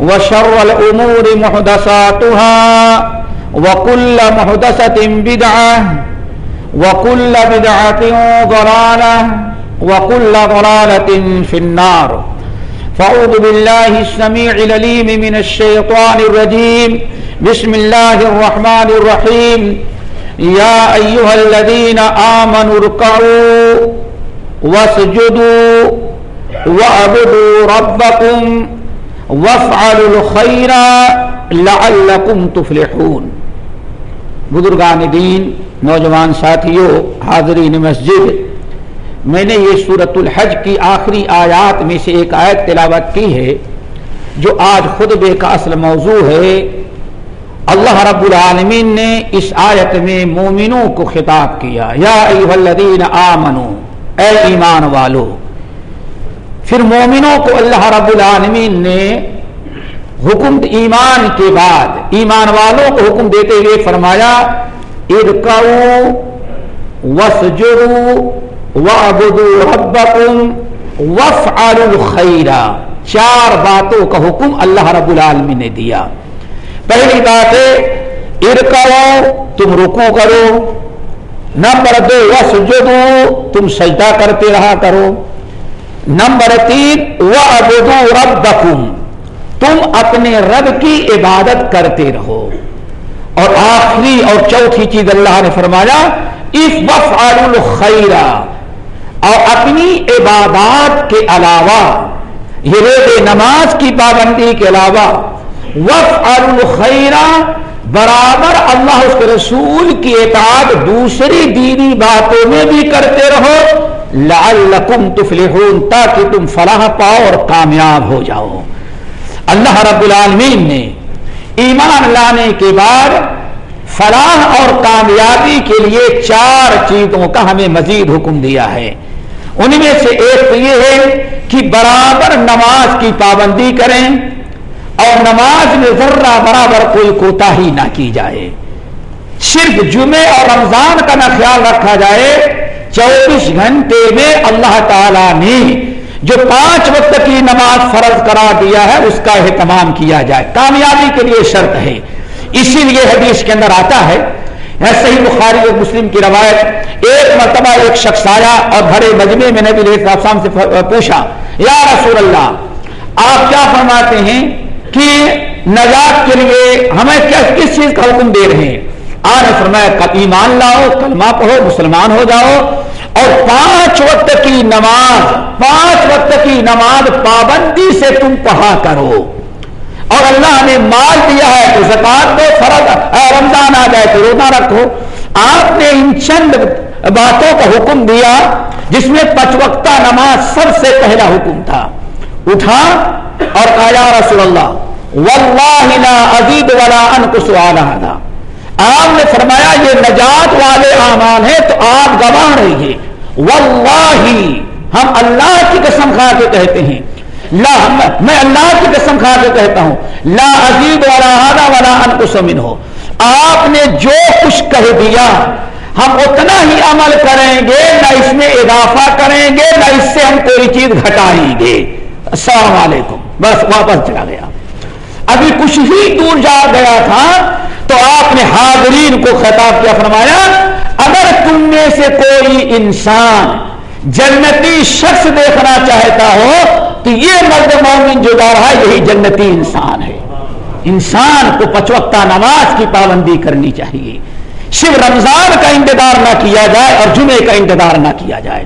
وشر الأمور محدثاتها وكل محدثة بدعة وكل بدعة ضلالة وكل ضلالة في النار. فأعوذ بالله السميع العليم من الشيطان الرجيم. بسم الله الرحمن الرحيم. يا أيها الذين آمنوا اركعوا واسجدوا وعبدوا ربكم وافعلوا الخير لعلكم تفلحون بزرگان دین، نوجوان ساتھیوں، حاضرین مسجد، میں نے یہ صورت الحج کی آخری آیات میں سے ایک آیت تلاوت کی ہے، جو آج خطبے کا اصل موضوع ہے۔ اللہ رب العالمین نے اس آیت میں مومنوں کو خطاب کیا، یا ایوہ الذین آمنو اے ایمان والو۔ پھر مومنوں کو اللہ رب العالمین نے حکم ایمان کے بعد، ایمان والوں کو حکم دیتے ہوئے فرمایا ارکعو وسجرو وعبدو ربکم وفعلوا الخیر۔ چار باتوں کا حکم اللہ رب العالمین نے دیا۔ پہلی بات ہے ارکعو تم رکو کرو۔ نمبر دو وسجدو تم سجدہ کرتے رہا کرو۔ نمبر تین وعبدو ربکم تم اپنے رب کی عبادت کرتے رہو۔ اور آخری اور چوتھی چیز اللہ نے فرمایا اس وفعل الخیرہ اور اپنی عبادات کے علاوہ، یہ روز نماز کی پابندی کے علاوہ وفعل الخیرہ برابر اللہ اس کے رسول کی اطاعت دوسری دینی باتوں میں بھی کرتے رہو۔ لعلکم تفلحون، تاکہ تم فلاح پاؤ اور کامیاب ہو جاؤ۔ اللہ رب العالمین نے ایمان لانے کے بعد فلاح اور کامیابی کے لیے چار چیزوں کا ہمیں مزید حکم دیا ہے۔ ان میں سے ایک تو یہ ہے کہ برابر نماز کی پابندی کریں اور نماز میں ذرہ برابر کوئی کوتا ہی نہ کی جائے۔ صرف جمعے اور رمضان کا نہ خیال رکھا جائے چوبیس گھنٹے میں اللہ تعالی نے جو پانچ وقت کی نماز فرض کرا دیا ہے، اس کا اہتمام کیا جائے۔ کامیابی کے لیے شرط ہے۔ اسی لیے حدیث کے اندر آتا ہے ایسے ہی بخاری اور مسلم کی روایت، ایک مرتبہ ایک شخص آیا اور بھرے مجمع میں نبی علیہ السلام سے پوچھا، یا رسول اللہ، آپ کیا فرماتے ہیں کہ نجات کے لیے ہمیں کس چیز کا حکم دے رہے ہیں؟ آج فرمایا ایمان لاؤ، کلمہ پڑھو، مسلمان ہو جاؤ اور پانچ وقت کی نماز، پانچ وقت کی نماز پابندی سے تم پڑھا کرو۔ اور اللہ نے مال دیا ہے تو زکات دو، فرض رمضان آ جائے تو روزہ رکھو۔ آپ نے ان چند باتوں کا حکم دیا جس میں پچ وقتہ نماز سب سے پہلا حکم تھا۔ اٹھا اور کہا رسول اللہ، واللہ لا ازید ولا انقص على هذا آپ نے فرمایا یہ نجات والے اعمال ہیں تو آپ گواہ رہیے واللہ، ہم اللہ کی قسم کھا کے کہتے ہیں۔ لا میں اللہ کی قسم کھا کے کہتا ہوں۔ لا عزیز والا ہادا والا سمن ہو آپ نے جو کچھ کہہ دیا، ہم اتنا ہی عمل کریں گے، نہ اس میں اضافہ کریں گے، نہ اس سے ہم کوئی چیز گھٹائیں گے۔ السلام علیکم۔ بس واپس چلا گیا۔ ابھی کچھ ہی دور جا گیا تھا تو آپ نے حاضرین کو خطاب کیا فرمایا، اگر تم میں سے کوئی انسان جنتی شخص دیکھنا چاہتا ہو، تو یہ مرد مومن جو جا رہا ہے، یہی جنتی انسان ہے۔ انسان کو پچوکتا نماز کی پابندی کرنی چاہیے۔ شیو رمضان کا انتظار نہ کیا جائے اور جمعے کا انتظار نہ کیا جائے۔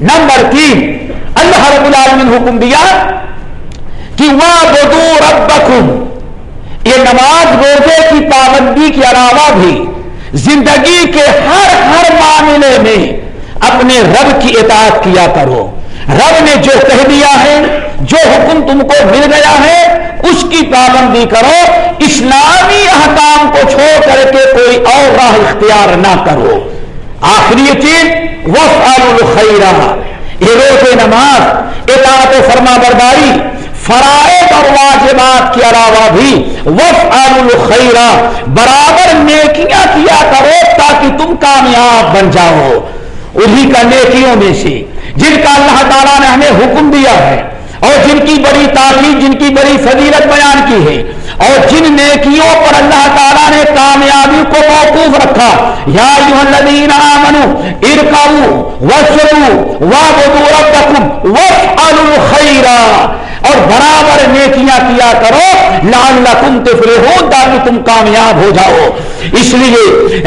نمبر تین، اللہ رب العالمین حکم دیا کہ وہ بدو رب یہ نماز روزے کی پابندی کے علاوہ بھی زندگی کے ہر ہر معاملے میں اپنے رب کی اطاعت کیا کرو۔ رب نے جو کہہ دیا ہے، جو حکم تم کو مل گیا ہے، اس کی پابندی کرو۔ اسلامی احکام کو چھوڑ کر کے کوئی اور راہ اختیار نہ کرو۔ آخری چیز وف الخیرہ یہ روز نماز، اطاعت فرما برداری فرائض اور واجبات کے علاوہ بھی وف الخیرہ برابر نیکیاں کیا کرو تاکہ تم کامیاب بن جاؤ۔ انہی کا نیکیوں میں سے، جن کا اللہ تعالیٰ نے ہمیں حکم دیا ہے، اور جن کی بڑی تعریف جن کی بڑی فضیلت بیان کی ہے، اور جن نیکیوں پر اللہ تعالیٰ نے کامیابی کو موقوف رکھا۔ یا آمنو ارکاؤ وسلو وابدو ربکم وفعلوا خیرا اور برابر نیکیاں کیا کرو لال لعلکم تفلحون، تاکہ تم کامیاب ہو جاؤ۔ اس لیے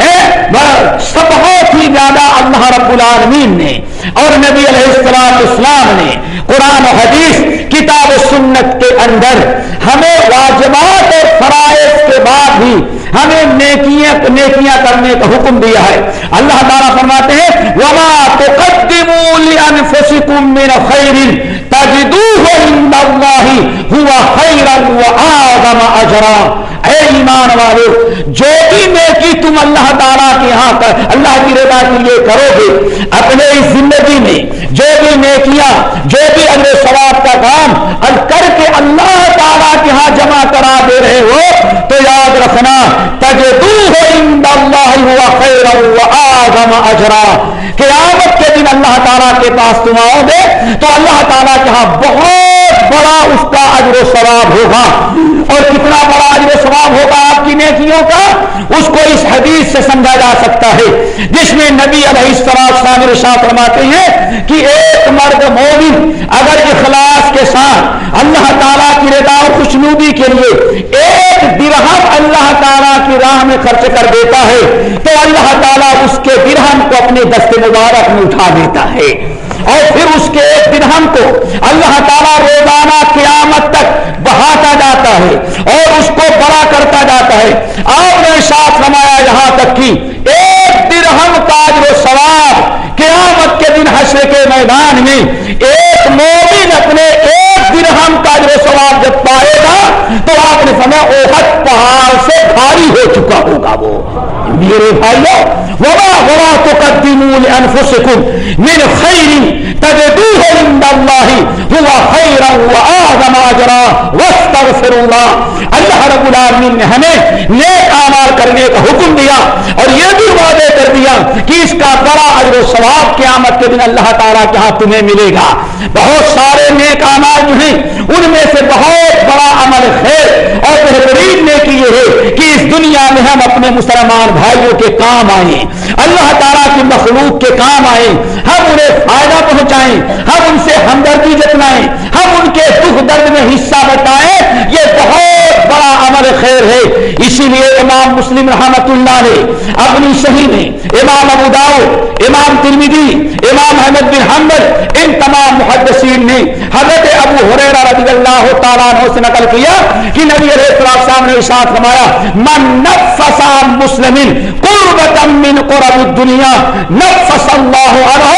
بہت ہی زیادہ اللہ رب العالمین نے اور نبی علیہ السلام اسلام نے قرآن و حدیث، کتاب و سنت کے اندر ہمیں واجبات اور فرائض کے بعد بھی ہمیں نیکیاں نیکیاں کرنے کا حکم دیا ہے۔ اللہ تعالیٰ فرماتے ہیں، وما تقدموا لانفسکم من خیر تجدوه عند الله هو خيرا واعظم اجرا۔ اے ایمان والے جو بھی میرے نیکی تم اللہ تعالیٰ کے ہاں کر اللہ کی رضا کے لیے کرو گے۔ اپنے اس زندگی میں جو بھی نیکیاں، جو بھی اگلے ثواب کا کام کر کے اللہ تعالیٰ کے ہاں جمع کرا دے رہے ہو، تو یاد رکھنا تجدو ہو اللہ ہوا خیر آزم اجرا۔ قیامت کے دن اللہ تعالیٰ کے پاس تم آؤ گے، تو اللہ تعالیٰ کے ہاں بہت بڑا اس کا اجر و ثواب ہوگا۔ اور کتنا بڑا اجر و ثواب ہوگا آپ کی نیکیوں کا؟ اس کو اس حدیث سے سمجھا جا سکتا ہے، جس میں نبی علیہ السلام ارشاد فرماتے ہیں کہ ایک مرد مومن اگر اخلاص کے ساتھ اللہ تعالیٰ کی رضا و خوشنودی کے لیے ایک درہم اللہ تعالیٰ کی راہ میں خرچ کر دیتا ہے، تو اللہ تعالیٰ اس کے درہم کو اپنے دست مبارک میں اٹھا دیتا ہے۔ اور پھر اس کے ایک درہم کو اللہ تعالیٰ روزانہ قیامت تک بہاتا جاتا ہے اور اس کو بڑا کرتا جاتا ہے آپ نے ساتھ رمایا ایک درہم تاج و سواب قیامت کے دن حشر کے میدان میں، ایک مومن اپنے ایک درہم تاج و سواب جب پائے گا، تو آپ نے سمجھا اوہد پہاڑ سے بھاری ہو چکا ہوگا وہ۔ میرے بھائیو، وما وما تقدموا انفسکم من خير تجدوه عند الله هو خيرا واعظم اجرا واستغفر الله. اللہ رب العالمین نے ہمیں نیک اعمال کرنے کا حکم دیا اور یہ بھی وعدے کر دیا کہ اس کا بڑا اجر و ثواب قیامت کے دن اللہ تعالیٰ کے ہاں تمہیں ملے گا. بہت سارے نیک اعمال جو ہیں، ان میں سے بہت بڑا عمل خیر اور بہترین نیکی یہ ہے کہ اس دنیا میں ہم اپنے مسلمان بھائیوں کے کام آئیں، اللہ تعالیٰ کی مخلوق کے کام آئیں ہم انہیں فائدہ پہنچائیں، ہم ان سے ہمدردی جتنائیں، ہم ان کے دکھ درد میں حصہ بتائیں یہ بہت بڑا عمل خیر ہے۔ اسی لیے امام مسلم رحمت اللہ نے اپنی صحیح میں امام ابو داؤ امام ترمیدی امام احمد بن حمد ان تمام محدثین نے حضرت ابو حریرہ رضی اللہ تعالیٰ عنہ سے نقل کیا کہ نبی علیہ السلام نے ارشاد فرمایا، من نفس مسلم قربتا من قرب الدنیا، نفس اللہ عنہ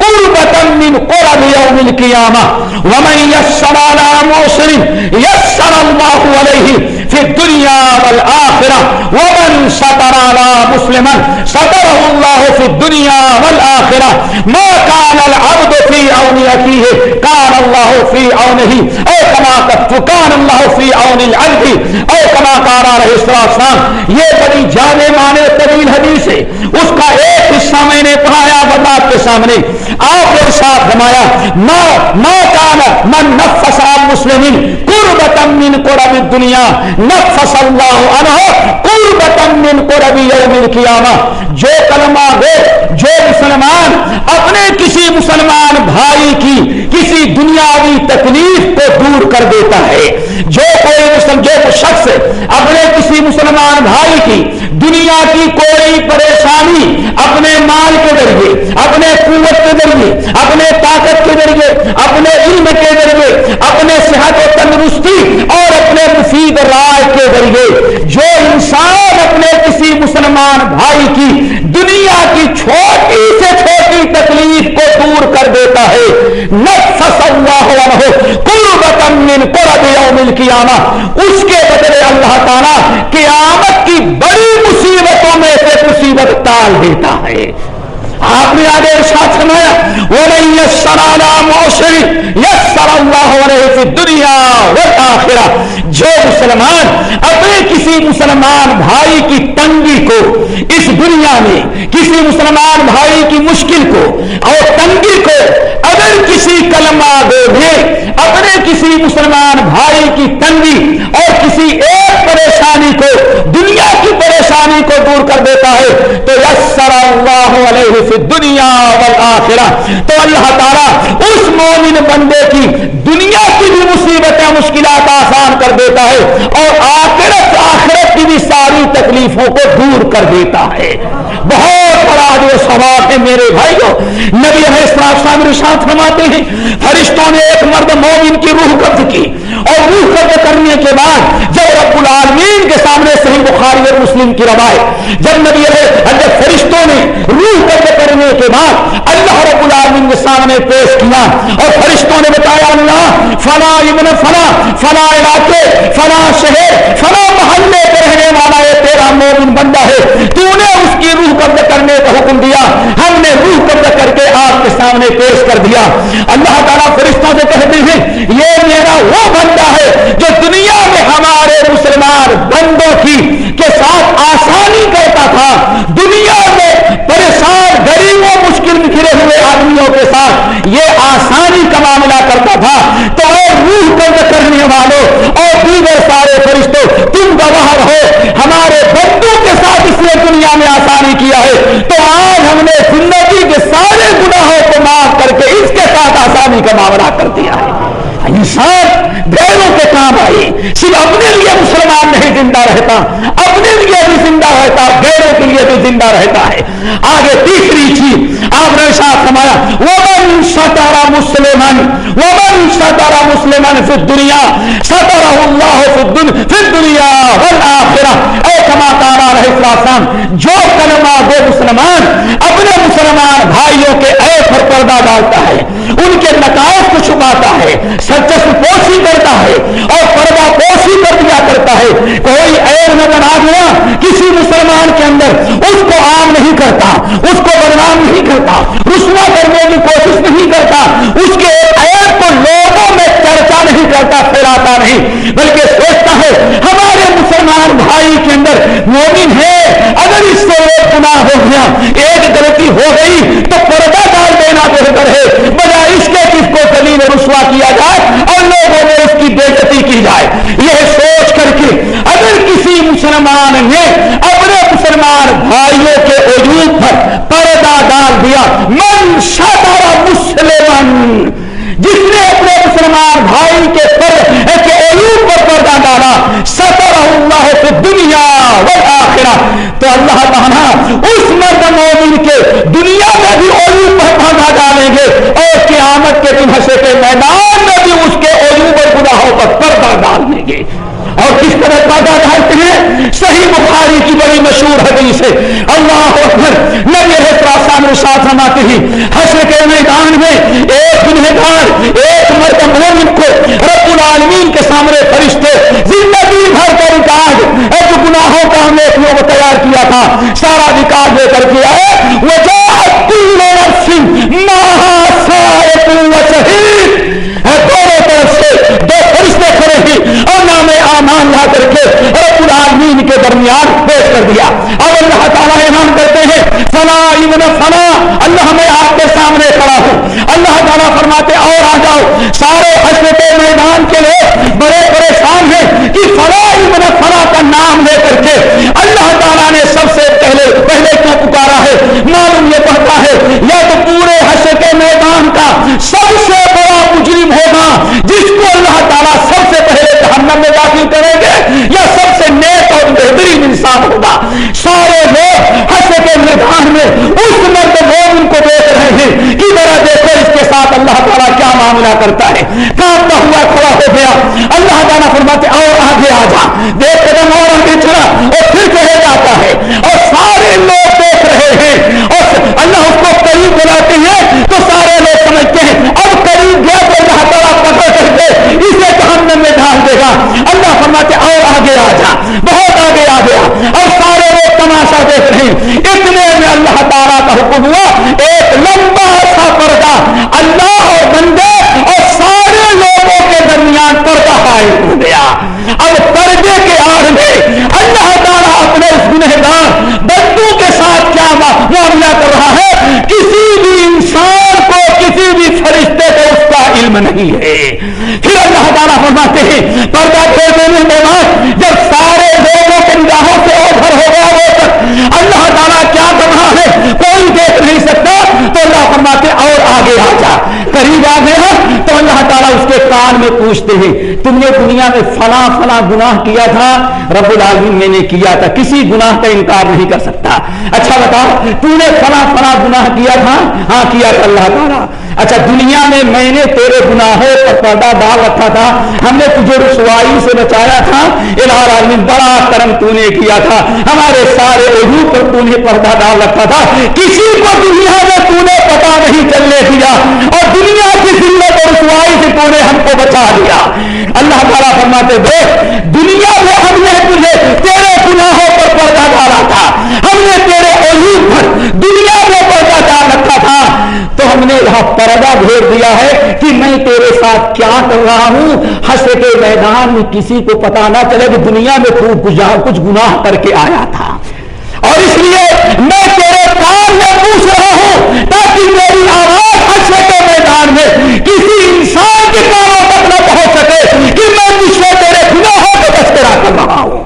قربتا من قرب يوم القيامة ومن يسر على موسر يسر الله عليه في الدنيا والآخرة ومن سطر على مسلما سطره الله في الدنيا والآخرة ما كان العبد في فی اونی عقی ہے کان اللہ فی اونہی اے کما کتو کان اللہ فی اونی العبد۔ اے کما کارا رہے السلام یہ بڑی جانے مانے طویل حدیث ہے۔ اس کا ایک حصہ میں نے پڑھایا، بتا آپ کے سامنے۔ آپ نے ساتھ فرمایا، ما ما کان من نفس المسلمین قربتا من قرب الدنیا، نفس اللہ عنہ قربتا من قرب یوم القیامہ۔ جو کلمہ گو جو مسلمان اپنے کسی مسلمان بھائی کی کسی دنیاوی تکلیف کو دور کر دیتا ہے۔ جو کوئی مسلم جو شخص اپنے کسی مسلمان بھائی کی دنیا کی کوئی پریشانی اپنے مال کے ذریعے، اپنے قوت کے ذریعے، اپنے طاقت کے ذریعے، اپنے علم کے ذریعے، اپنے صحت و تندرستی اور اپنے مفید رائے کے ذریعے جو انسان اپنے کسی مسلمان بھائی کی دنیا کی چھوٹی سے چھوٹی تکلیف کو دور کر دیتا ہے۔ نفس اللہ عنہ قربتا من قرب یوم القیامہ، اس کے بدلے اللہ تعالیٰ قیامت کی بڑی مصیبتوں میں سے مصیبت ٹال دیتا ہے۔ آپ نے آگے ارشاد سنایا وہ نہیں یسر موشری یسر اللہ علیہ فی دنیا والآخرہ جو مسلمان، اپنے کسی مسلمان بھائی کی تنگی کو اس دنیا میں، کسی مسلمان بھائی کی مشکل کو اور تنگی کو اگر کسی کلمہ دو نے اپنے کسی مسلمان بھائی کی تنگی اور کسی ایک پریشانی کو دنیا کی پریشانی کو دور کر دیتا ہے، تو یسر اللہ علیہ فی دنیا والآخرہ۔ تو اللہ تعالیٰ اس مومن بندے کی دنیا کی بھی مصیبتیں مشکلات آسان کر دیتا ہے اور آخرت آخرت کی بھی ساری تکلیفوں کو دور کر دیتا ہے۔ بہت بڑا جو سوال ہے میرے بھائیوں، نبی علیہ السلام رشاد فرماتے ہیں، فرشتوں نے ایک مرد مومن کی روح قبض کی اور روح قبض کرنے کے بعد جب رب العالمین کے سامنے صحیح بخاری اور مسلم کی روایت، جب نبی علیہ جب فرشتوں نے روح قبض کرنے کے بعد اللہ رب العالمین کے سامنے پیش کیا اور فرشتوں نے بتایا، اللہ، فلا ابن فلا فلا علاقے، فلا شہر، فلا محلے کے رہنے والا یہ تیرا مومن بندہ ہے، تو نے اس کی روح قبض کرنے کا حکم دیا ہم نے روح قبض کر کے آپ کے سامنے پیش کر دیا۔ اللہ تعالیٰ فرشتوں سے کہتے ہیں، یہ میرا وہ بندہ ہے جو دنیا میں ہمارے مسلمان بندوں کی کے ساتھ آسانی کرتا تھا۔ دنیا میں پریشان غریبوں مشکل میں گرے ہوئے آدمیوں کے ساتھ یہ آسانی کا معاملہ کرتا تھا۔ تو اے روح قبض کرنے والوں اور دیگر سارے فرشتوں، تم گواہ رہو۔ ہمارے بندوں نے دنیا میں آسانی کیا ہے، تو آج ہم نے زندگی کے سارے گناہوں کو معاف کر کے اس کے ساتھ آسانی کا معاملہ کر دیا ہے۔ انسان غیروں کے کام آئے صرف اپنے لیے مسلمان نہیں زندہ رہتا، اپنے لیے بھی زندہ رہتا غیروں کے لیے بھی زندہ رہتا ہے۔ آگے تیسری چیز، آپ نے ساتھ کمایا ومن ستارا مسلمان ومن ستارا مسلمان فی دنیا ستارا اللہ فی دنیا والآخرہ اے کما تارا رہے السلام جو کلمہ دو مسلمان اپنے مسلمان بھائیوں کے اے پر پردہ ڈالتا ہے ان کے نقائص کو چھپاتا ہے سچس پوشی کرتا ہے اور پردہ پوشی کر دیا کرتا ہے کوئی ایئر نظر آ گیا کسی مسلمان کے اندر اس کو عام نہیں کرتا اس کو بدنام نہیں کرتا رسوا کرنے کی کوشش نہیں کرتا اس کے ایئر کو لوگوں میں چرچا نہیں کرتا پھیلاتا نہیں بلکہ سوچتا ہے ہمارے مسلمان بھائی کے اندر مومن ہے اگر اس سے ایک گناہ ہو گیا ایک غلطی ہو گئی تو پردہ ڈال دینا بہتر ہے بجائے اس کے کس کو کلی میں رسوا کیا جائے اور لوگوں میں اس کی بےزتی کی جائے یہ سوچ کر کے اگر کسی مسلمان نے اپنے مسلمان بھائیوں کے عجوب پر پردہ ڈال دیا من شاطا مسلمان جس نے اپنے مسلمان بھائی کے پر کے عجوب پر پردہ ڈالا سطر اللہ سے دنیا والآخرہ تو اللہ تعالیٰ اس مرد مومن کے دنیا میں بھی عجوب پر پردہ ڈالیں گے اور قیامت کے دن حشر کے میدان میں بھی اس کے عجوب اور گناہوں پر پردہ ڈال دیں گے۔ اور کس طرح پردہ ڈالتے ہیں؟ صحیح بخاری کی بڑی مشہور حدیث ہے، اللہ اکبر نبی السلام ساتھ رماتے ہی حشر کے میدان میں ایک گنہگار، ایک مرد مومن کو رب العالمین کے سامنے فرشتے زندگی اے جو گناہوں کا ہم نے تیار کیا تھا، سارا ریکارڈ لے کر کے آئے۔ وہ جو کے کے درمیان پیش کر دیا۔ اب اللہ تعالیٰ کرتے ہیں ابن اللہ میں آپ کے سامنے کھڑا ہوں۔ اللہ تعالیٰ فرماتے اور آ جاؤ، سارے حسرت میدان کے لوگ، بڑے بڑے ہیں کہ فلا ابن کا نام لے کر کے اللہ تعالیٰ نے سب سے پہلے پہلے کیوں پکارا ہے، معلوم یہ پڑھتا ہے، یا تو پورے حشر کے میدان کا سب سے بڑا مجرم ہوگا، جس کو اللہ تعالیٰ سب سے پہلے جہنم میں داخل کریں گے، یا سب سے نیک اور بہترین انسان ہوگا۔ سارے لوگ حشر کے میدان میں اس مرد مومن کو دیکھ رہے ہیں۔ کہ ذرا دیکھو، اس کے ساتھ اللہ تعالیٰ کیا معاملہ کرتا ہے۔ کانپتا ہوا کھڑا ہو گیا۔ اللہ تعالیٰ فرماتے اور آگے آ جا۔ دیکھ قدم اور آگے چلا اور پھر کہے جاتا ہے۔ اور سارے لوگ دیکھ رہے ہیں۔ اور اللہ اس کو قریب بلاتے ہیں تو سارے لوگ سمجھتے ہیں، اب قریب گیا تو اللہ تعالیٰ پکڑ کر کے اسے جہنم میں ڈال دے گا۔ اللہ فرماتے اور آگے آ جا۔ بہت آگے آ گیا۔ اور سارے لوگ تماشا دیکھ رہے ہیں۔ اتنے میں اللہ تعالیٰ کا حکم ہوا، ایک لمبا سا پردہ اللہ اور بندے اور سارے لوگوں کے درمیان پردہ قائم ہو گیا اب پردے کے آڑ میں اللہ تعالیٰ اپنے اس گنہگار بندوں کے ساتھ کیا معاملہ کر رہا ہے؟ کسی بھی انسان کو کسی بھی فرشتے کو اس کا علم نہیں ہے۔ پھر اللہ تعالیٰ فرماتے ہیں، پردہ کھول دینے کے بعد جب سارے لوگوں کے نگاہوں سے اوبھر ہو گیا وہ اللہ تعالیٰ کیا کر رہا ہے کوئی دیکھ نہیں سکتا تو اللہ فرماتے اور آگے آ جا قریب آ گیا تو اللہ تعالیٰ اس کے کان میں پوچھتے ہیں، تم نے دنیا میں فلاں فلاں گناہ کیا تھا؟ رب العالمین میں نے کیا تھا۔ کسی گناہ کا انکار نہیں کر سکتا۔ اچھا بتا تو نے فلاں فلاں گناہ کیا تھا؟ ہاں کیا تھا اللہ تعالیٰ۔ اچھا دنیا میں میں نے تیرے گناہوں پر پردہ ڈال رکھا تھا۔ ہم نے تجھے رسوائی سے بچایا تھا۔ الہ العالمین، بڑا کرم تو نے کیا تھا۔ ہمارے سارے عہو پر تو نے پردہ ڈال رکھا تھا۔ کسی کو دنیا میں تو نے پتا نہیں چلنے دیا۔ اور دنیا کی ذلت اور رسوائی سے تو نے ہم کو بچا لیا اللہ تعالیٰ فرماتے، دیکھ، دنیا میں ہم نے تجھے تیرے گناہوں پر پردہ ڈالا تھا۔ ہم نے تیرے عہو پر دنیا میں پردہ ڈال رکھا تھا۔ تو ہم نے یہاں پردہ بھیج دیا ہے کہ میں تیرے ساتھ کیا کر رہا ہوں۔ حسر کے میدان میں کسی کو پتا نہ چلے کہ دنیا میں خوب کچھ گناہ کر کے آیا تھا۔ اور اس لیے میں تیرے کام میں پوچھ رہا ہوں تاکہ میری آواز میدان میں کسی انسان کے کاموں تک نہ پہنچ سکے کہ میں مجھ سے تیرے گناہوں کو تذکرہ کر رہا ہوں۔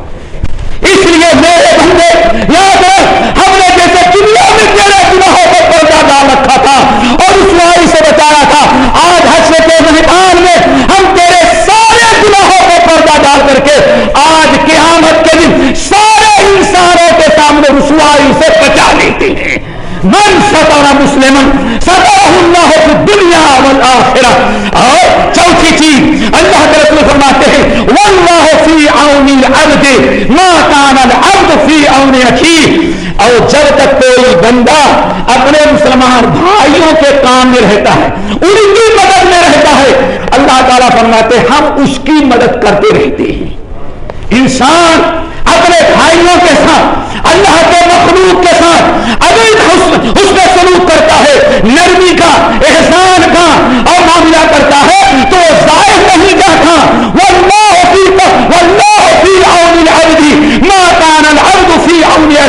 اس لیے میرے بندے، یاد ہے، ہم نے جیسے دنیا میں تیرے گناہوں کو پردہ ڈال رکھا تھا اور اس وائی سے بچایا تھا، آج حسر کے میدان میں ہم تیرے سارے گناہوں کو پردہ ڈال کر کے آج قیامت کے دن سارے انسانوں کے سامنے رسوائی سے بچا لیتے ہیں۔ من سطر مسلم سطر اللہ کی دنیا والآخرہ اور چوتھی چیز، اللہ کے رسول فرماتے ہیں، واللہ فی عون العبد، ما کان العبد فی عون اخی. اور جب تک کوئی بندہ اپنے مسلمان بھائیوں کے کام میں رہتا ہے، ان کی مدد میں رہتا ہے، اللہ تعالیٰ فرماتے ہیں، ہم اس کی مدد کرتے رہتے ہیں۔ انسان اپنے بھائیوں کے ساتھ اللہ کے مخلوق کے ساتھ اگر حسن حسن سلوک کرتا ہے، نرمی کا، احسان کا اور معاملہ کرتا ہے، تو ظاہر نہیں جاتا۔ واللہ فی واللہ فی عون العبد، ما العبد فی عون ہے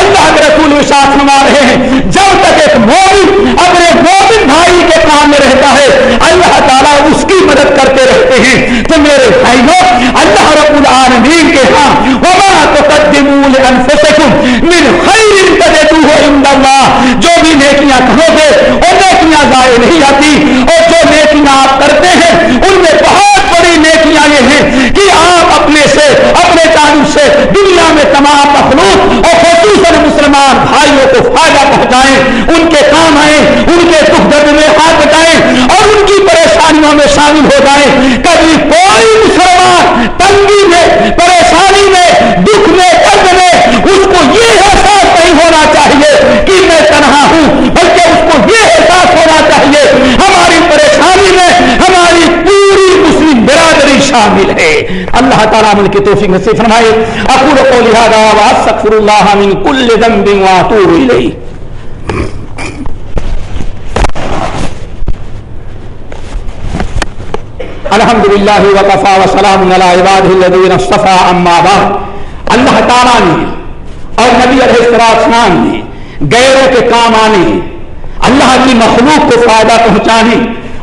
اللہ کے رسول ارشاد فرما رہے ہیں جب تک ایک مومن اپنے مومن بھائی کے کام میں رہتا ہے اللہ تعالیٰ اس کی مدد کرتے رہتے ہیں۔ تو میرے بھائیوں اللہ رب العالمین کے ہاں وما تقدموا لانفسکم من خیر تجدوه عند اللہ جو بھی نیکیاں کرو گے وہ نیکیاں ضائع نہیں آتی۔ اور جو نیکیاں آپ کرتے ہیں، ان میں بہت بڑی نیکیاں یہ ہیں کہ آپ اپنے سے، اپنے تعلق سے دنیا میں تمام مخلوق اور خصوصاً مسلمان بھائیوں کو فائدہ پہنچائیں۔ ان کے کام آئیں، ان کے دکھ درد میں ہاتھ بٹائیں۔ پریشانیوں ہو جائیں کبھی کوئی مسلمان تنگی میں، پریشانی میں، دکھ میں، درد میں اس کو یہ احساس نہیں ہونا چاہیے کہ میں تنہا ہوں، بلکہ اس کو یہ احساس ہونا چاہیے، ہماری پریشانی میں ہماری پوری مسلم برادری شامل ہے۔ اللہ تعالیٰ من کی توفیق نصیب فرمائے۔ اقول قولی هذا واستغفر الله من كل ذنب واتوب الیہ الحمد للہ وقفا وسلام علی عباده اما بعد اللہ تعالیٰ نے اور نبی علیہ السلام نے غیروں کے کام آنے اللہ کی مخلوق کو فائدہ پہنچانے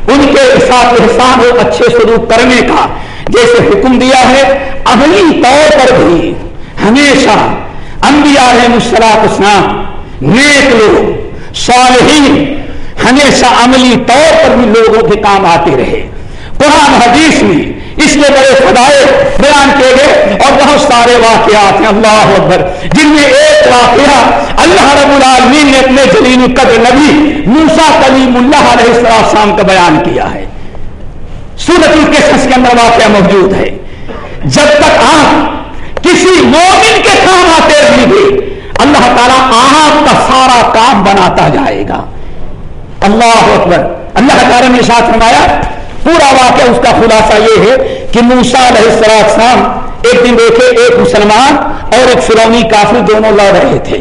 ان کے ساتھ احسان و اچھے سلوک کرنے کا جیسے حکم دیا ہے عملی طور پر بھی ہمیشہ انبیاء علیہ السلام اسلام نیک لوگ صالحین ہمیشہ عملی طور پر بھی لوگوں کے کام آتے رہے قرآن حدیث میں اس لیے بڑے خدائے بیان کیے گئے اور بہت سارے واقعات ہیں۔ اللہ اکبر۔ جن میں ایک واقعہ اللہ رب العالمین نے اپنے جلیل قدر نبی موسا کلیم اللہ علیہ السلام کا بیان کیا ہے۔ سورت کے اندر واقعہ موجود ہے۔ جب تک آپ کسی مومن کے کام آتے رہیں گے اللہ تعالیٰ آپ کا سارا کام بناتا جائے گا۔ اللہ اکبر۔ اللہ تعالیٰ نے ساتھ فرمایا پورا واقعہ اس کا خلاصہ یہ ہے کہ موسا علیہ السلام ایک دن دیکھے، ایک مسلمان اور ایک فرونی کافی دونوں لڑ رہے تھے۔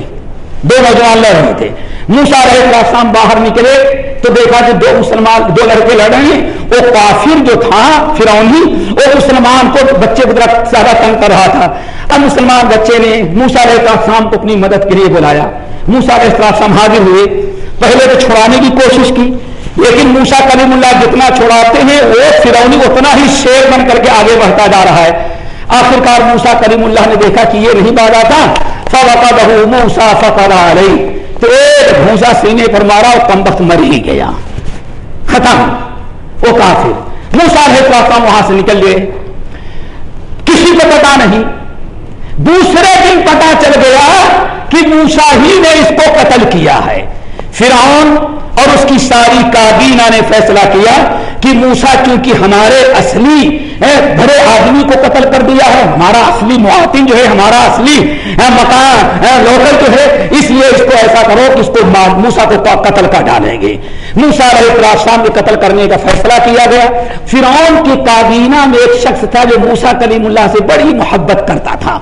دو نوجوان لڑ رہے تھے۔ موسا علیہ السلام باہر نکلے تو دیکھا کہ دو مسلمان، دو لڑکے لڑ رہے ہیں۔ وہ کافر جو تھا فرونی وہ مسلمان کو بچے کی زیادہ تنگ کر رہا تھا۔ اب مسلمان بچے نے موسا علیہ السلام کو اپنی مدد کے لیے بلایا۔ موسا علیہ السلام حاضر ہوئے۔ پہلے تو چھڑانے کی کوشش کی۔ لیکن موسا کریم اللہ جتنا چھوڑاتے ہیں، وہ فرونی اتنا ہی شیر بن کر کے آگے بڑھتا جا رہا ہے۔ آخرکار موسا کریم اللہ نے دیکھا کہ یہ نہیں بات آتا فوقا بہو موسا فقرا رہی تو ایک بھوسا سینے پر مارا اور کم وقت مر ہی گیا۔ ختم۔ وہ کافر۔ موسا ہے وہاں سے نکل گئے۔ کسی کو پتا نہیں۔ دوسرے دن پتا چل گیا کہ موسا ہی نے اس کو قتل کیا ہے۔ فرعون اور اس کی ساری کابینہ نے فیصلہ کیا کہ موسا کیونکہ ہمارے اصلی بڑے آدمی کو قتل کر دیا ہے، ہمارا اصلی معاون جو ہے، ہمارا اصلی مکان لوکل جو ہے، اس لیے اس کو ایسا کرو کہ اس کو موسا کو قتل کر ڈالیں گے۔ موسا رہے کے قتل کرنے کا فیصلہ کیا گیا۔ فرعون کی کابینہ میں ایک شخص تھا جو موسا کلیم اللہ سے بڑی محبت کرتا تھا۔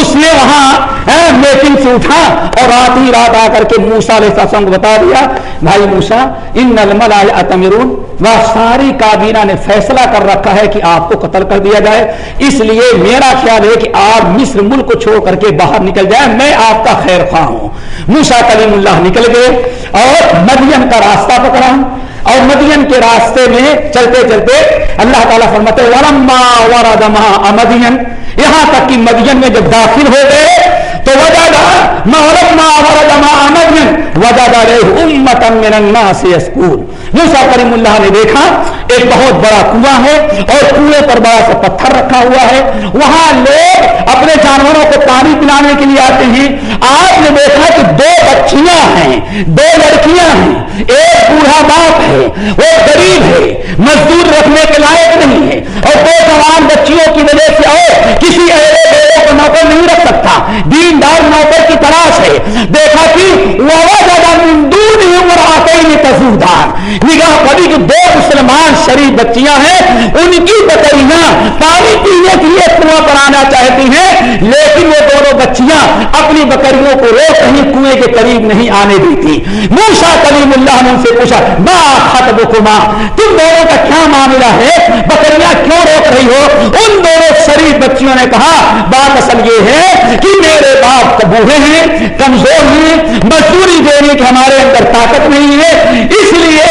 اس نے وہاں میٹنگ سے اٹھا اور رات ہی رات آ کر کے موسا علیہ السلام کو بتا دیا، بھائی موسا ان نلمل اتمرون وہ ساری کابینہ نے فیصلہ کر رکھا ہے کہ آپ کو قتل کر دیا جائے، اس لیے میرا خیال ہے کہ آپ مصر ملک کو چھوڑ کر کے باہر نکل جائے میں آپ کا خیر خواہ ہوں. موسا کلیم اللہ نکل گئے اور مدین کا راستہ پکڑا اور مدین کے راستے میں چلتے چلتے اللہ تعالیٰ فرماتے ورما ورما مدین یہاں تک کہ مدین میں جب داخل ہو گئے، تو وجہ محرما ورما میں وجہ امت من الناس یسکون۔ موسا کریم اللہ نے دیکھا، ایک بہت بڑا کنواں ہے اور کنویں پر بڑا سا پتھر رکھا ہوا ہے۔ وہاں لوگ اپنے جانوروں کو پانی پلانے کے لیے آتے ہیں۔ آپ نے دیکھا کہ دو بچیاں ہیں، دو لڑکیاں ہیں۔ ایک بوڑھا باپ ہے، وہ غریب ہے، مزدور رکھنے کے لائق نہیں ہے۔ اور دو جوان بچیوں کی وجہ سے اور کسی ایسے کو نوکر نہیں رکھ سکتا۔ دیندار نوکر کی تلاش ہے۔ دیکھا کہ وہ زیادہ دور عمر آتے ہی نگاہ پڑی کہ دو مسلمان شریف بچیاں ہیں، ان کی بکریاں پانی پینے کے لیے کنواں پر آنا چاہتی ہیں، لیکن وہ دونوں بچیاں اپنی بکریوں کو روک کہیں کنویں کے قریب نہیں آنے دیتی۔ موسا کلیم اللہ نے ان سے پوچھا با خط بکما تم دونوں کا کیا معاملہ ہے؟ بکریاں کیوں روک رہی ہو؟ ان دونوں شریف بچیوں نے کہا، بات اصل یہ ہے کہ میرے باپ بوڑھے ہیں، کمزور ہیں مزدوری دینے کی ہمارے اندر طاقت نہیں ہے۔ اس لیے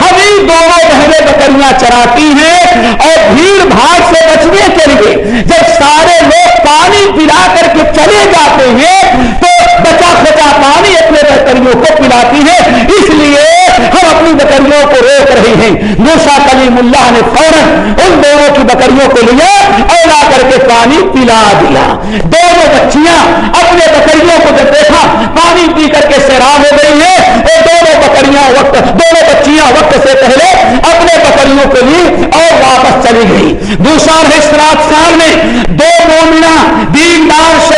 ہمیں دونوں بہنیں بکریاں چراتی ہیں اور بھیڑ بھاڑ سے بچنے کے لیے جب سارے لوگ پانی پلا کر کے چلے جاتے ہیں تو بچا بچا پانی اپنے بکریوں کو پلاتی ہے۔ اس لیے ہم اپنی بکریوں کو روک رہے ہیں۔ موسا کلیم اللہ نے فوراً ان دونوں کی بکریوں کو لیا اور لا کر کے پانی پلا دیا۔ دونوں بچیاں اپنے بکریوں کو جب دیکھا، پانی پی کر کے سیراب ہو گئی ہے۔ اور دونوں بکریاں وقت، دونوں بچیاں وقت سے پہلے اپنے بکریوں کو لی اور واپس چلی گئی۔ دوسرا سال میں دو مومنا دیندار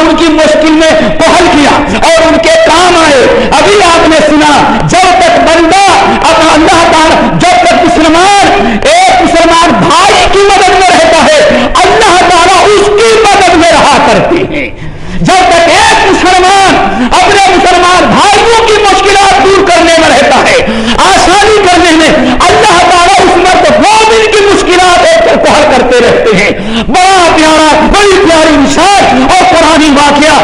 ان کی مشکل میں پہل کیا اور ان کے کام آئے ابھی آپ نے سنا جب تک بندہ اب اللہ تعالیٰ جب تک مسلمان ایک مسلمان بھائی کی مدد میں رہتا ہے اللہ تعالیٰ اس کی مدد میں رہا کرتے ہیں جب تک ایک مسلمان اپنے مسلمان بھائیوں کی مشکلات دور کرنے میں رہتا ہے آسانی کرنے میں اللہ تعالیٰ اس مرد مومن کی مشکلات کو حل کرتے رہتے ہیں پیارا بڑی پیاری مثال اور پرانی واقعہ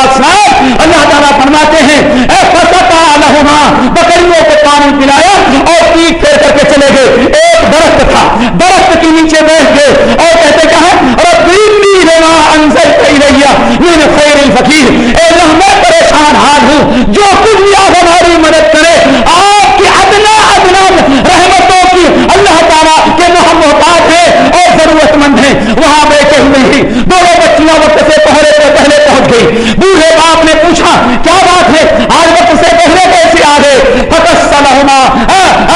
موسا صاحب اللہ تعالیٰ فرماتے ہیں، اے فسطا لہما بکریوں کو پانی پلایا اور پیٹ پھیر کر کے چلے گئے۔ ایک درخت تھا، درخت کے نیچے بیٹھ گئے اور کہتے کہا ربنا انزل الیہ من خیر الفقیر۔ اے اللہ، میں پریشان حال ہوں۔ جو کچھ بھی آپ ہماری مدد کرے، آپ کی ادنا ادنا رحمتوں کی اللہ تعالیٰ کے وہ محتاج ہے اور ضرورت مند ہیں۔ وہاں بیٹھے ہوئے ہیں۔ دونوں بچیاں وقت سے پہلے سے پہلے پہنچ گئی بوڑھے باپ نے پوچھا کیا بات ہے آج وقت سے پہلے کیسے آ گئے فقط سلحما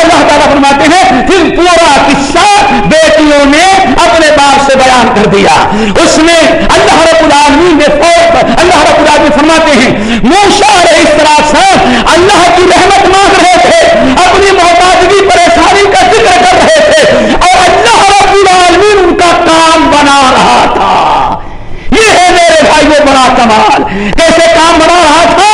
اللہ تعالیٰ فرماتے ہیں پھر پورا قصہ بیٹیوں نے اپنے باپ سے بیان کر دیا اس میں اللہ رب العالمین نے اللہ رب العالمین فرماتے ہیں موسا علیہ اس طرح سے اللہ کی رحمت مانگ رہے تھے اپنی محتاجگی پریشانی کا ذکر کر رہے تھے اور اللہ رب العالمین ان کا کام بنا رہا تھا یہ ہے میرے بھائیوں بڑا کمال کیسے کام بنا رہا تھا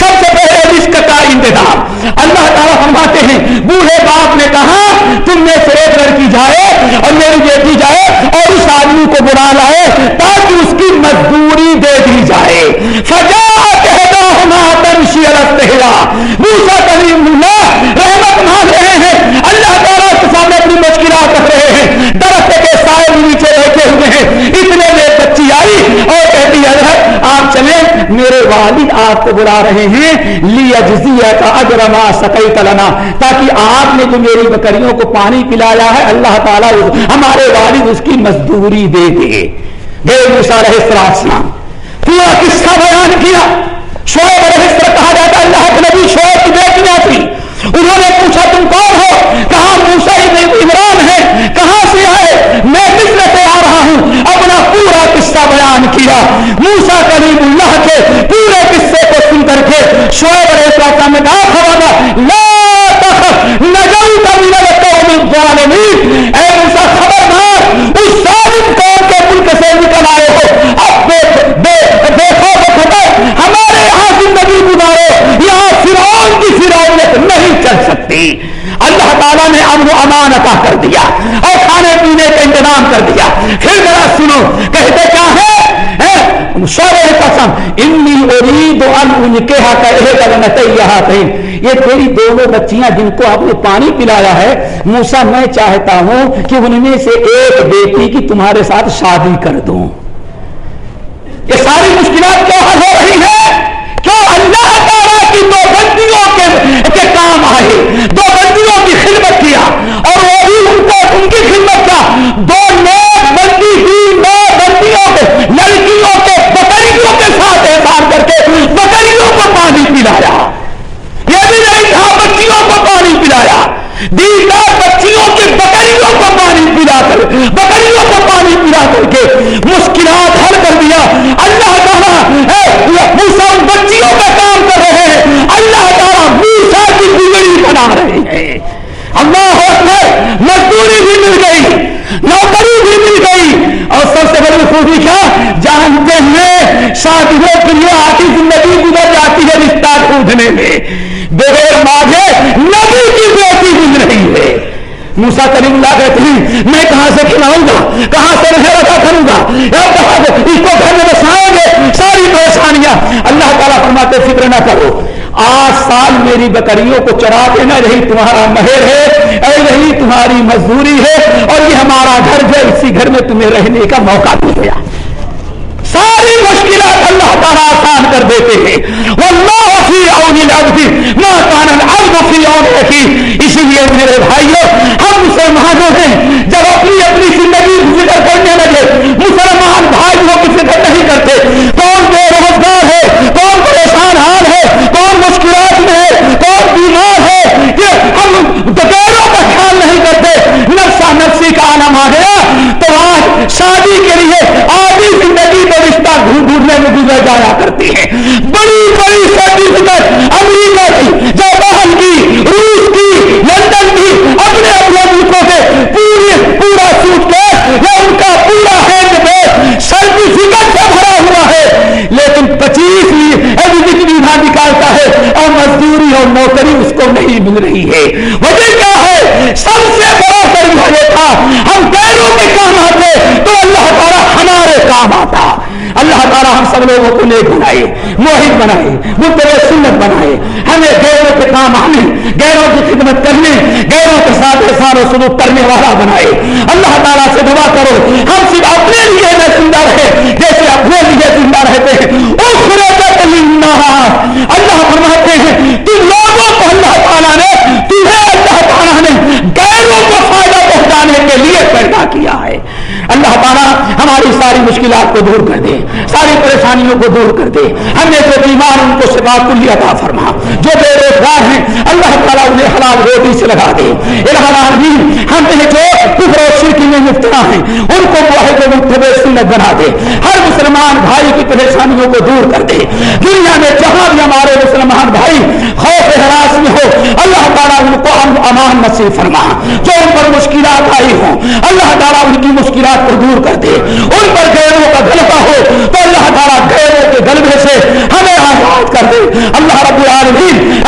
سب سے پہلے رزق کا انتظام اللہ تعالیٰ فرماتے ہیں بوڑھے باپ نے کہا تم میں سے ایک لڑکی جائے اور میری بیٹی جائے اور اس آدمی کو بنا لائے تاکہ اس کی مزدوری دے دی جائے فجا کہتا ہما تنشی موسا کریم اللہ رحمت مانگ رہے ہیں اللہ تعالیٰ کے سامنے اپنی مشکلات رکھ رہے ہیں درخت کے سائے نیچے بیٹھے ہوئے ہیں اتنے میں بچی آئی اور کہتی ہے آپ چلیں میرے آپ کو بلا رہے ہیں لیا جزیا کا اجرما سکی تلنا تاکہ آپ نے جو میری بکریوں کو پانی پلایا ہے، اللہ تعالیٰ ہمارے والد اس کی مزدوری دے دے۔ بے مثال السلام۔ پورا قصہ بیان کیا؟ شعیب علیہ السلام کہا جاتا اللہ کے نبی شعیب کی بیٹیاں تھی انہوں نے پوچھا، تم کون ہو کہاں موسا عمران ہے کہاں سے آئے میں مصر سے آ رہا ہوں اپنا پورا قصہ بیان کیا؟ موسا کریم اللہ کے پورے قصے کو سن کر کے شعیب علیہ السلام نے کہا، خبر لا تخف، نجوت من القوم الظالمین۔ اے موسا خبردار، اس ظالم قوم کے ملک سے نکل آئے ہو۔ اب دیکھو خبر ہمارے یہاں زندگی گزارو یہاں فرعون کی فرعونیت نہیں چل سکتی۔ اللہ تعالیٰ نے امن و امان عطا کر دیا اور کھانے پینے کا انتظام کر دیا۔ پھر ذرا سنو، کہتے کیا ہے قسم انی ارید ان ان کے یہ تیری دونوں بچیاں جن کو آپ نے پانی پلایا ہے موسا میں چاہتا ہوں کہ ان میں سے ایک بیٹی کی تمہارے ساتھ شادی کر دوں۔ یہ ساری مشکلات کیوں حل ہو رہی ہے کیوں اللہ تعالیٰ کی دو بندیوں کے, کے کام آئے دو بندیوں کی خدمت کیا اور وہ بھی ان کو ان کی خدمت کا دو نیک بندی کی دو بندیوں کے لڑکیوں کے بکریوں کے ساتھ احسان کر کے بکریوں کو پانی پلایا۔ یہ بھی نہیں تھا، بچیوں کو پانی پلایا۔ دیگر بچیوں کی بکریوں کو پانی پلا کر، بکریوں کو پانی پلا کر کے مشکلات حل کر دیا۔ اللہ تعالیٰ موسا بچیوں کا کام کر رہے ہیں۔ اللہ تعالیٰ موسا کی بگڑی بنا رہے ہیں۔ اللہ اکبر مزدوری بھی مل گئی، نوکری بھی مل گئی۔ اور سب سے بڑی خوبی کیا؟ جانتے ہیں شادیوں کے لیے آتی زندگی گزر جاتی ہے رشتہ ڈھونڈنے میں۔ بغیر ماضے نبی کی بیٹی گزر رہی ہے۔ موسا کریم اللہ کہتے ہیں، میں کہاں سے کھلاؤں گا؟ کہاں سے رہے رکھا کروں گا؟ یا کہاں اس کو گھر میں بسائیں گے؟ ساری پریشانیاں۔ اللہ تعالیٰ فرماتے فکر نہ کرو۔ آج سال میری بکریوں کو چرا دینا رہی تمہارا مہر ہے، اے رہی تمہاری مزدوری ہے، اور یہ ہمارا گھر ہے، اسی گھر میں تمہیں رہنے کا موقع مل گیا۔ ساری مشکلات اللہ تعالیٰ آسان کر دیتے ہیں. واللہ فی اون العبد. ما کان العبد فی اون اخی. اسی لیے میرے بھائیوں ہم مسلمانوں ہیں. جب اپنی اپنی زندگی ذکر کرنے لگے، مسلمان بھائی وہ کی فکر نہیں کرتے. کون بے روزگار ہے؟ کون پریشان حال ہے؟ کون مشکلات میں ہے؟ کون بیمار ہے؟ کہ ہم دکیروں کا خیال نہیں کرتے نفسا نفسی کا عالم آ گیا تو آج شادی کے لیے آدھی زندگی میں رشتہ میں گزر جایا کرتی ہے۔ بڑی سرٹیفکیٹ امریکہ کی جاپان کی روس کی لندن کی اپنے اپنے ملکوں سے پوری پورا سوٹ کیس یا ان کا ہم لوگوں کو نیک بنائے موہد بنائے مدر سنت بنائے۔ ہمیں غیروں کے کام آنے، غیروں کی خدمت کرنے، غیروں کے ساتھ احسان و سلوک کرنے والا بنائے۔ اللہ تعالیٰ سے دعا کرو، ہم صرف اپنے لیے نہ زندہ رہے، جیسے اپنے لیے زندہ رہتے ہیں۔ اللہ فرماتے ہیں تم لوگ کو اللہ تعالیٰ نے تمہیں اللہ تعالیٰ نے غیروں کو فائدہ پہنچانے کے لیے پیدا کیا ہے اللہ تعالیٰ ہماری ساری مشکلات کو دور کر دے، ساری پریشانیوں کو دور کر دے۔ ہم نے جو بیمار ان کو سفا کلی عطا فرما۔ جو بے روزگار ہیں، اللہ تعالیٰ انہیں حلال روٹی سے لگا دے۔ العالمین، ہم نے جو کفر و شرکی میں مبتلا ہیں، ان کو معاہد و سنت بنا دے۔ ہر مسلمان بھائی کی پریشانیوں کو دور کر دے۔ دنیا میں جہاں بھی ہمارے مسلمان بھائی خوف حراس میں ہو اللہ تعالیٰ امان نصیب فرما۔ جو ان پر مشکلات آئی ہوں، اللہ تعالیٰ ان کی مشکلات کو دور کر دے۔ ان پر غیروں کا غلبہ ہو، تو اللہ تعالیٰ غیروں کے غلبے سے ہمیں آزاد کر دے۔ اللہ رب العالمین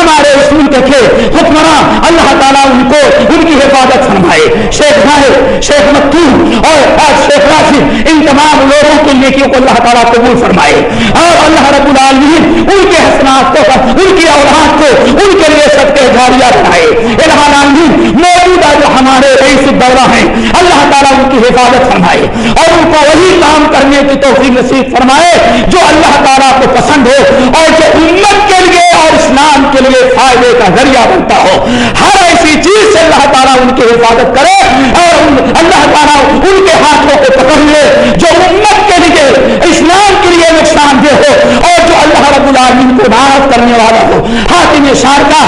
ہمارے اس ملک کے حکمراں اللہ تعالیٰ ان کو ان کی حفاظت فرمائے۔ شیخ ظاہر شیخ مکتوم اور شیخ راشد، ان تمام لوگوں کے نیکیوں کو اللہ تعالیٰ قبول فرمائے۔ اور اللہ رب العالمین، ان کے حسنات کو، ان کی اولاد کو، ان کے لیے جاریہ بنائے العالمین موجودہ جو ہمارے رئیس دورہ ہیں، اللہ تعالیٰ ان کی حفاظت فرمائے اور ان کو وہی کام کرنے کی توفیق نصیب فرمائے جو اللہ تعالیٰ کو پسند ہو اور جو امت کے لیے اور اسلام کے لیے فائدے کا ذریعہ بنتا ہو۔ ہر ایسی چیز سے اللہ تعالیٰ ان کی حفاظت کرے اور اللہ تعالیٰ ان کے ہاتھوں کو پکڑ لے جو امت کے لیے، اسلام کے لیے نقصان دہ ہو اور جو اللہ رب العالمین کو ناراض کرنے والا ہو۔ حاکم شارکا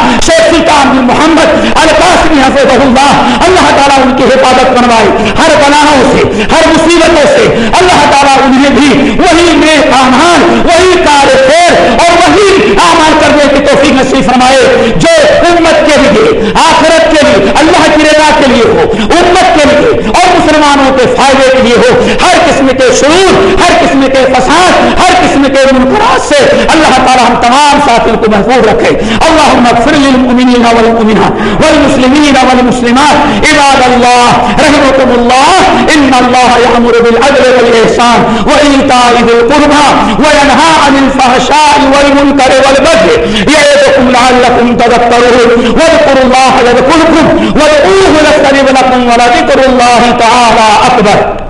غلام بن محمد القاسمی حفظ اللہ اللہ تعالیٰ ان کی حفاظت بنوائے ہر بناؤں سے، ہر مصیبتوں سے اللہ تعالیٰ انہیں بھی وہی میں کامان وہی کار خیر اور وہی اعمال کرنے کی توفیق نصیب فرمائے۔ جو امت کے لیے، آخرت کے لیے، اللہ کی رضا کے لیے ہو، امت کے لیے اور مسلمانوں کے فائدے کے لیے ہو۔ ہر قسم کے شرور، ہر قسم کے فساد، ہر قسم کے منقرات سے اللہ تعالیٰ ہم تمام ساتھیوں کو محفوظ رکھے۔ اللہم اغفر للمؤمنین والمؤمنات والمسلمین والمسلمات. عباد اللہ رحمكم اللہ ان اللہ یامر بالعدل والاحسان وایتاء ذی القربى وینهى عن الفحشاء والمنکر والبغي یعظکم لعلکم تذکرون. واذکروا اللہ یذکرکم، وادعوه یستجب لكم ولذکر اللہ اکبر